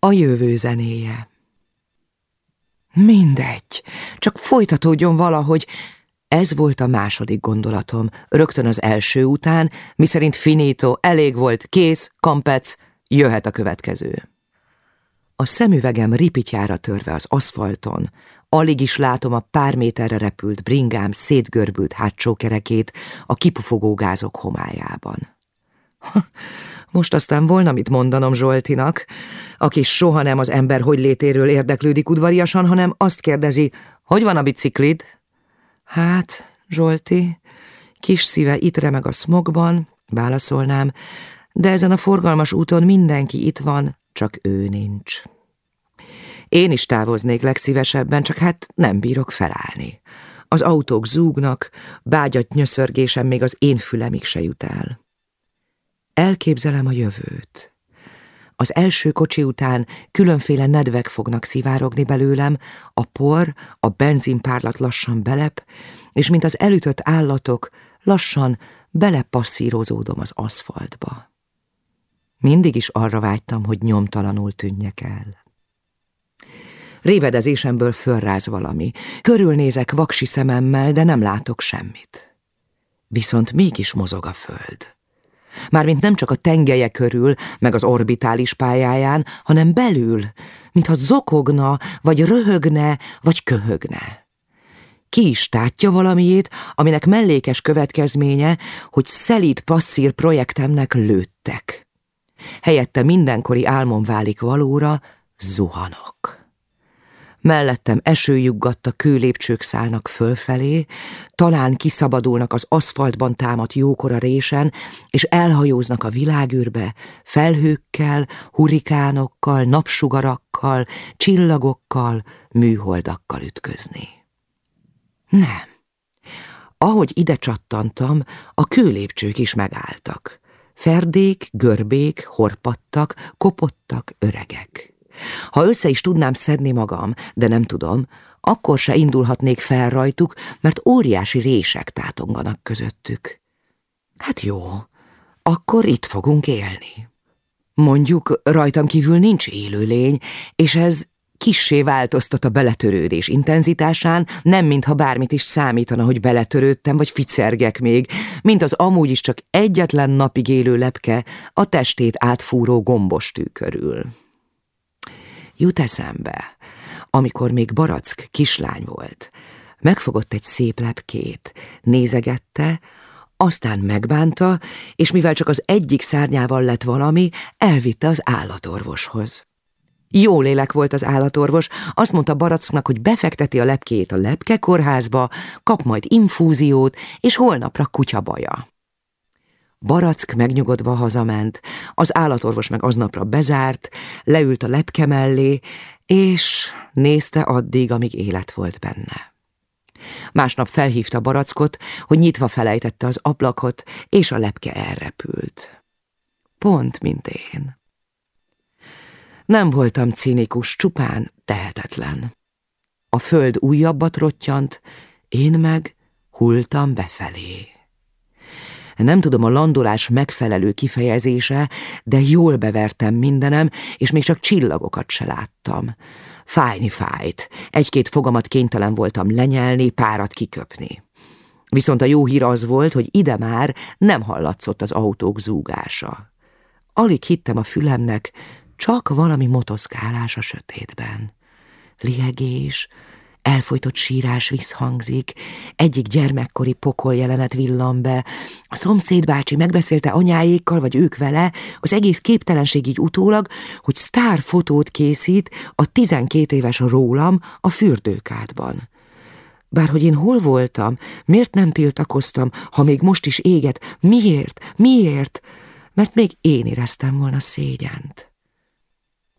A jövő zenéje. Mindegy, csak folytatódjon valahogy. Ez volt a második gondolatom, rögtön az első után, miszerint finito, elég volt, kész, kampec, jöhet a következő. A szemüvegem ripityára törve az aszfalton, alig is látom a pár méterre repült bringám szétgörbült hátsó kerekét a kipufogó gázok homályában. Most aztán volna mit mondanom Zsoltinak, aki soha nem az ember hogy létéről érdeklődik udvariasan, hanem azt kérdezi, hogy van a biciklid? Hát, Zsolti, kis szíve itt remeg a smogban, válaszolnám, de ezen a forgalmas úton mindenki itt van, csak ő nincs. Én is távoznék legszívesebben, csak hát nem bírok felállni. Az autók zúgnak, bágyat nyöszörgésem még az én fülemig se jut el. Elképzelem a jövőt. Az első kocsi után különféle nedvek fognak szivárogni belőlem, a por, a benzinpárlat lassan belep, és mint az elütött állatok, lassan belepasszírozódom az aszfaltba. Mindig is arra vágytam, hogy nyomtalanul tűnjek el. Révedezésemből fölráz valami. Körülnézek vaksi szememmel, de nem látok semmit. Viszont mégis mozog a föld. Mármint nem csak a tengelye körül, meg az orbitális pályáján, hanem belül, mintha zokogna, vagy röhögne, vagy köhögne. Ki is tátja valamiét, aminek mellékes következménye, hogy szelíd passzír projektemnek lőttek. Helyette mindenkori álmom válik valóra, zuhanok. Mellettem esőjuggatta kőlépcsők szállnak fölfelé, talán kiszabadulnak az aszfaltban támadt jókora résen, és elhajóznak a világűrbe, felhőkkel, hurikánokkal, napsugarakkal, csillagokkal, műholdakkal ütközni. Nem. Ahogy ide csattantam, a kőlépcsők is megálltak. Ferdék, görbék, horpattak, kopottak, öregek. Ha össze is tudnám szedni magam, de nem tudom, akkor se indulhatnék fel rajtuk, mert óriási rések tátonganak közöttük. Hát jó, akkor itt fogunk élni. Mondjuk rajtam kívül nincs élőlény, és ez kissé változtat a beletörődés intenzitásán, nem mintha bármit is számítana, hogy beletörődtem, vagy ficergek még, mint az amúgy is csak egyetlen napig élő lepke a testét átfúró gombostű körül. Jut eszembe, amikor még Barack kislány volt. Megfogott egy szép lepkét, nézegette, aztán megbánta, és mivel csak az egyik szárnyával lett valami, elvitte az állatorvoshoz. Jó lélek volt az állatorvos, azt mondta Baracknak, hogy befekteti a lepkét a lepkekórházba, kap majd infúziót, és holnapra kutyabaja. Barack megnyugodva hazament, az állatorvos meg aznapra bezárt, leült a lepke mellé, és nézte addig, amíg élet volt benne. Másnap felhívta Barackot, hogy nyitva felejtette az ablakot, és a lepke elrepült. Pont, mint én. Nem voltam cinikus, csupán tehetetlen. A föld újabbat rottyant, én meg hultam befelé. Nem tudom a landolás megfelelő kifejezése, de jól bevertem mindenem, és még csak csillagokat se láttam. Fájni fájt, egy-két fogamat kénytelen voltam lenyelni, párat kiköpni. Viszont a jó hír az volt, hogy ide már nem hallatszott az autók zúgása. Alig hittem a fülemnek, csak valami motoszkálás a sötétben. Liegés, Elfolytott sírás visszhangzik, egyik gyermekkori pokol jelenet villan be. A szomszéd bácsi megbeszélte anyáékkal, vagy ők vele, az egész képtelenség így utólag, hogy sztár fotót készít a tizenkét éves rólam a fürdőkádban. Bárhogy én hol voltam, miért nem tiltakoztam, ha még most is éget, miért, miért? Mert még én éreztem volna szégyent.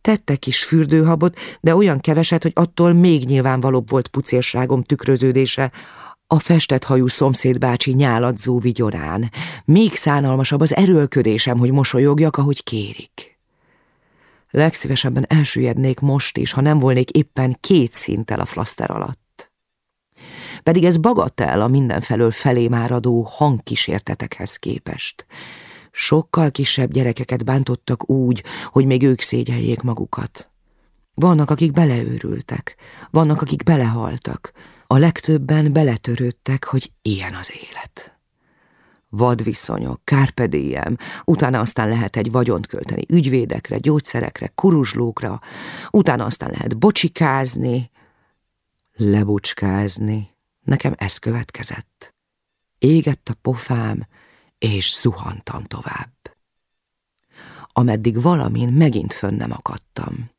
Tettek is fürdőhabot, de olyan keveset, hogy attól még nyilvánvalóbb volt pucérságom tükröződése, a festett hajú szomszédbácsi nyáladzó vigyorán. Még szánalmasabb az erőlködésem, hogy mosolyogjak, ahogy kérik. Legszívesebben elsüllyednék most is, ha nem volnék éppen két szinttel a flaszter alatt. Pedig ez bagatel a mindenfelől felé máradó hangkísértetekhez képest. Sokkal kisebb gyerekeket bántottak úgy, hogy még ők szégyeljék magukat. Vannak, akik beleőrültek, vannak, akik belehaltak, a legtöbben beletörődtek, hogy ilyen az élet. Vadviszonyok, kárpedélyem, utána aztán lehet egy vagyont költeni ügyvédekre, gyógyszerekre, kuruzslókra, utána aztán lehet bocsikázni, lebucskázni. Nekem ez következett. Égett a pofám, és zuhantam tovább. Ameddig valamin megint fönn nem akadtam.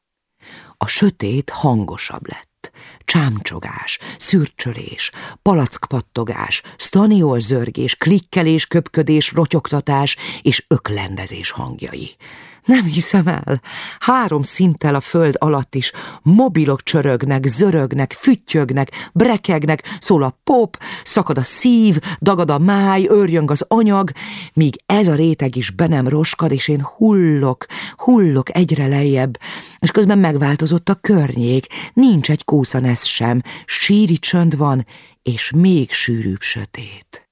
A sötét hangosabb lett. Csámcsogás, szürcsölés, palackpattogás, staniol zörgés, klikkelés, köpködés, rotyogtatás és öklendezés hangjai. Nem hiszem el. Három szinttel a föld alatt is. Mobilok csörögnek, zörögnek, füttyögnek, brekegnek, szól a pop, szakad a szív, dagad a máj, őrjöng az anyag, míg ez a réteg is be nem roskad, és én hullok, hullok egyre lejjebb, és közben megváltozott a környék, nincs egy kószanesz sem, síri csönd van, és még sűrűbb sötét.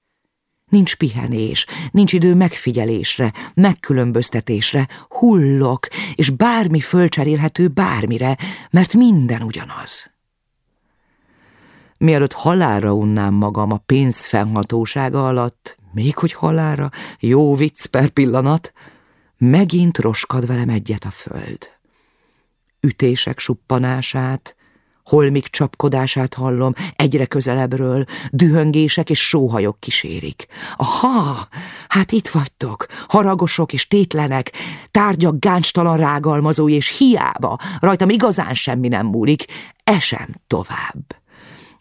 Nincs pihenés, nincs idő megfigyelésre, megkülönböztetésre, hullok, és bármi fölcserélhető bármire, mert minden ugyanaz. Mielőtt halálra unnám magam a pénz fennhatósága alatt, még hogy halára, jó vicc per pillanat, megint roskad velem egyet a föld. Ütések suppanását, holmik csapkodását hallom, egyre közelebbről, dühöngések és sóhajok kísérik. Aha, hát itt vagytok, haragosok és tétlenek, tárgyak gáncstalan rágalmazói, és hiába, rajtam igazán semmi nem múlik, esem tovább.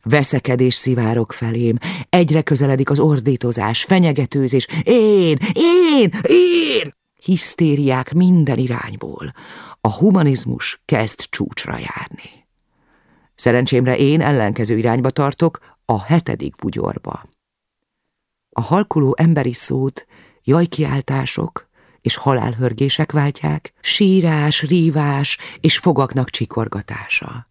Veszekedés szivárok felém, egyre közeledik az ordítozás, fenyegetőzés, én, én, én! Hisztériák minden irányból. A humanizmus kezd csúcsra járni. Szerencsémre én ellenkező irányba tartok, a hetedik bugyorba. A halkuló emberi szót jajkiáltások és halálhörgések váltják, sírás, rívás és fogaknak csikorgatása.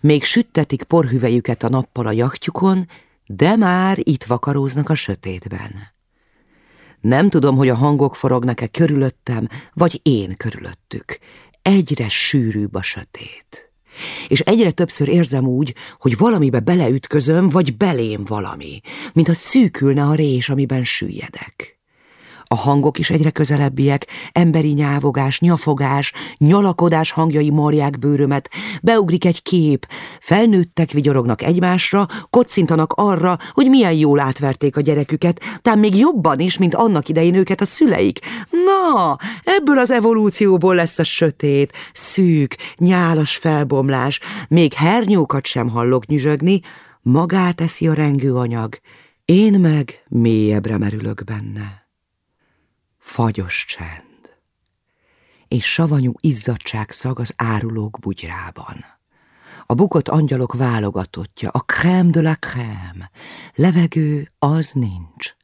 Még süttetik porhüvejüket a nappal a jachtjukon, de már itt vakaróznak a sötétben. Nem tudom, hogy a hangok forognak-e körülöttem, vagy én körülöttük. Egyre sűrűbb a sötét és egyre többször érzem úgy, hogy valamibe beleütközöm, vagy belém valami, mint a szűkülne a rés, amiben süllyedek. A hangok is egyre közelebbiek, emberi nyávogás, nyafogás, nyalakodás hangjai marják bőrömet, beugrik egy kép, felnőttek vigyorognak egymásra, kocintanak arra, hogy milyen jól átverték a gyereküket, tám még jobban is, mint annak idején őket a szüleik. Na, ebből az evolúcióból lesz a sötét, szűk, nyálas felbomlás, még hernyókat sem hallok nyüzsögni, magát eszi a rengő anyag, én meg mélyebbre merülök benne fagyos csend, és savanyú izzadság szag az árulók bugyrában. A bukott angyalok válogatottja, a crème de la crème, levegő az nincs.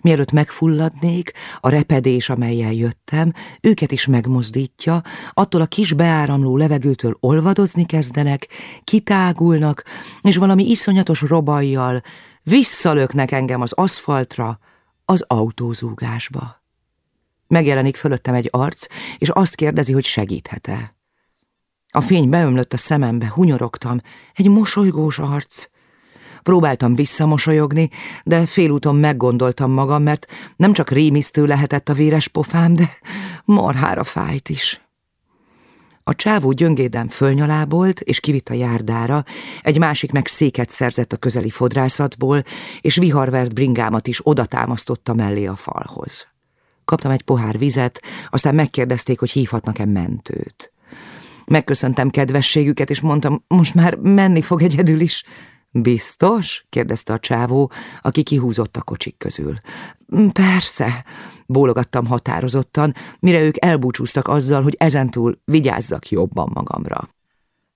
Mielőtt megfulladnék, a repedés, amelyel jöttem, őket is megmozdítja, attól a kis beáramló levegőtől olvadozni kezdenek, kitágulnak, és valami iszonyatos robajjal visszalöknek engem az aszfaltra, az autózúgásba. Megjelenik fölöttem egy arc, és azt kérdezi, hogy segíthet-e. A fény beömlött a szemembe, hunyorogtam. Egy mosolygós arc. Próbáltam visszamosolyogni, de félúton meggondoltam magam, mert nem csak rémisztő lehetett a véres pofám, de marhára fájt is. A csávó gyöngéden fölnyalábolt, és kivitt a járdára, egy másik meg széket szerzett a közeli fodrászatból, és viharvert bringámat is odatámasztotta mellé a falhoz. Kaptam egy pohár vizet, aztán megkérdezték, hogy hívhatnak-e mentőt. Megköszöntem kedvességüket, és mondtam, most már menni fog egyedül is. Biztos? kérdezte a csávó, aki kihúzott a kocsik közül. Persze, bólogattam határozottan, mire ők elbúcsúztak azzal, hogy ezentúl vigyázzak jobban magamra.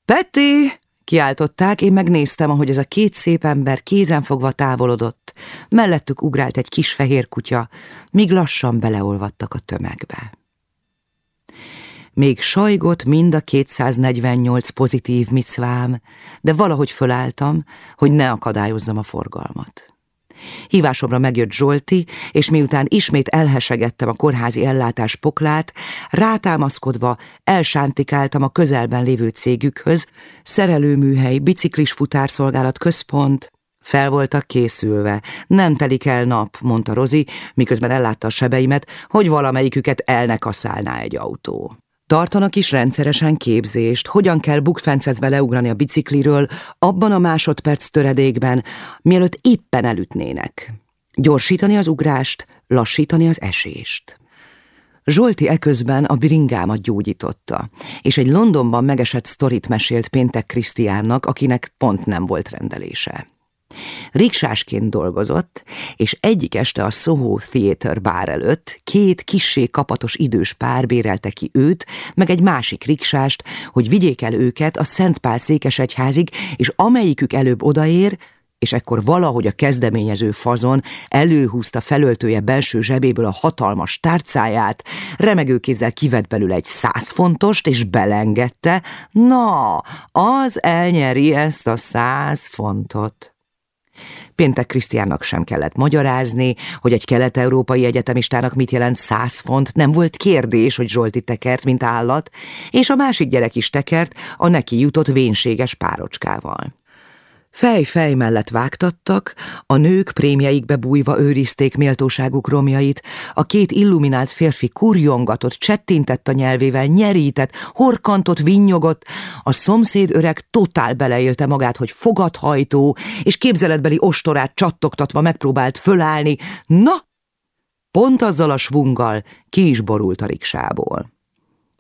Peti! Kiáltották, én megnéztem, ahogy ez a két szép ember kézenfogva távolodott. Mellettük ugrált egy kis fehér kutya, míg lassan beleolvadtak a tömegbe. Még sajgott mind a 248 pozitív micvám, de valahogy fölálltam, hogy ne akadályozzam a forgalmat. Hívásomra megjött Zsolti, és miután ismét elhesegettem a kórházi ellátás poklát, rátámaszkodva elsántikáltam a közelben lévő cégükhöz, szerelőműhely, biciklis futárszolgálat központ, fel voltak készülve. Nem telik el nap, mondta Rozi, miközben ellátta a sebeimet, hogy valamelyiküket elnekaszálná egy autó. Tartanak is rendszeresen képzést, hogyan kell bukfencezve leugrani a bicikliről, abban a másodperc töredékben, mielőtt éppen elütnének. Gyorsítani az ugrást, lassítani az esést. Zsolti eközben a bringámat gyógyította, és egy Londonban megesett sztorit mesélt péntek Krisztiánnak, akinek pont nem volt rendelése. Riksásként dolgozott, és egyik este a Soho Theatre bár előtt két kissé kapatos idős pár bérelte ki őt, meg egy másik riksást, hogy vigyék el őket a Szentpál székesegyházig, és amelyikük előbb odaér, és ekkor valahogy a kezdeményező fazon előhúzta felöltője belső zsebéből a hatalmas tárcáját, remegő kézzel kivett belőle egy száz fontost, és belengedte, na, az elnyeri ezt a száz fontot. Péntek Krisztiánnak sem kellett magyarázni, hogy egy kelet-európai egyetemistának mit jelent száz font, nem volt kérdés, hogy Zsolti tekert, mint állat, és a másik gyerek is tekert a neki jutott vénséges párocskával. Fej-fej mellett vágtattak, a nők prémjeikbe bújva őrizték méltóságuk romjait, a két illuminált férfi kurjongatott, csettintett a nyelvével, nyerített, horkantott, vinnyogott, a szomszéd öreg totál beleélte magát, hogy fogadhajtó, és képzeletbeli ostorát csattogtatva megpróbált fölállni, na! Pont azzal a svunggal ki is borult a riksából.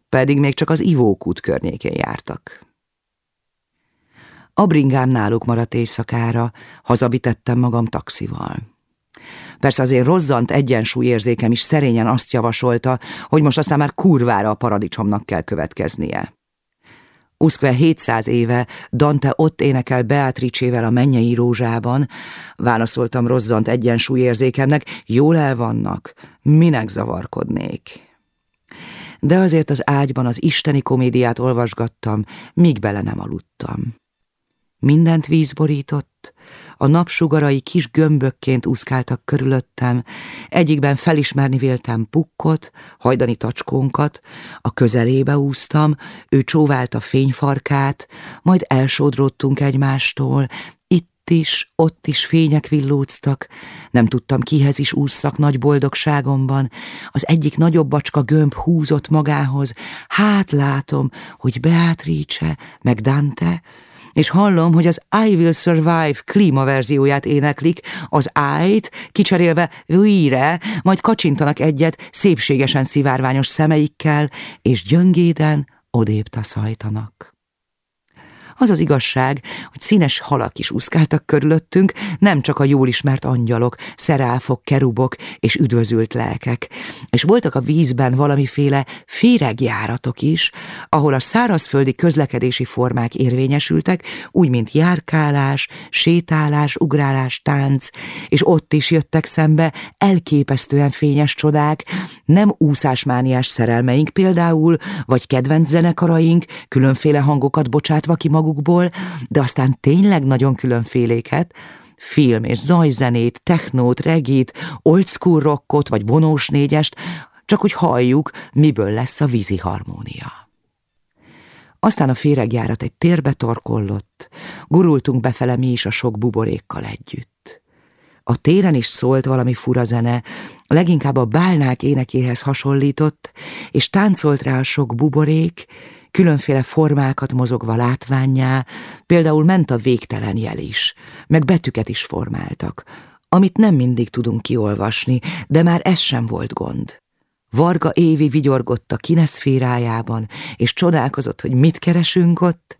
Pedig még csak az ivókút környékén jártak. A bringám náluk maradt éjszakára, hazavitettem magam taxival. Persze azért rozzant egyensúlyérzékem is szerényen azt javasolta, hogy most aztán már kurvára a paradicsomnak kell következnie. Uszkve 700 éve Dante ott énekel Beatrice-vel a mennyei rózsában, válaszoltam rozzant egyensúlyérzékemnek, jól el vannak, minek zavarkodnék. De azért az ágyban az isteni komédiát olvasgattam, míg bele nem aludtam. Mindent víz borított, a napsugarai kis gömbökként úszkáltak körülöttem, egyikben felismerni véltem pukkot, hajdani tacskónkat, a közelébe úsztam, ő csóvált a fényfarkát, majd elsodródtunk egymástól, itt is, ott is fények villóztak, nem tudtam kihez is ússzak nagy boldogságomban, az egyik nagyobb bacska gömb húzott magához, hát látom, hogy Beatrice, meg Dante, és hallom, hogy az I Will Survive klímaverzióját éneklik, az I-t kicserélve we majd kacsintanak egyet szépségesen szivárványos szemeikkel, és gyöngéden odébb taszajtanak. Az az igazság, hogy színes halak is úszkáltak körülöttünk, nem csak a jól ismert angyalok, szeráfok, kerubok és üdvözült lelkek. És voltak a vízben valamiféle féregjáratok is, ahol a szárazföldi közlekedési formák érvényesültek, úgy, mint járkálás, sétálás, ugrálás, tánc, és ott is jöttek szembe elképesztően fényes csodák, nem úszásmániás szerelmeink például, vagy kedvenc zenekaraink, különféle hangokat bocsátva ki maguk magukból, de aztán tényleg nagyon különféléket, film és zajzenét, technót, regit, old school rockot vagy vonós négyest, csak hogy halljuk, miből lesz a vízi harmónia. Aztán a féregjárat egy térbe torkollott, gurultunk befele mi is a sok buborékkal együtt. A téren is szólt valami fura zene, leginkább a bálnák énekéhez hasonlított, és táncolt rá a sok buborék, különféle formákat mozogva látványá, például ment a végtelen jel is, meg betűket is formáltak, amit nem mindig tudunk kiolvasni, de már ez sem volt gond. Varga Évi vigyorgott a kineszférájában, és csodálkozott, hogy mit keresünk ott,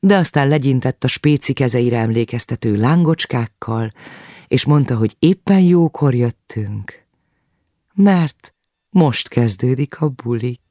de aztán legyintett a spéci kezeire emlékeztető lángocskákkal, és mondta, hogy éppen jókor jöttünk, mert most kezdődik a bulik.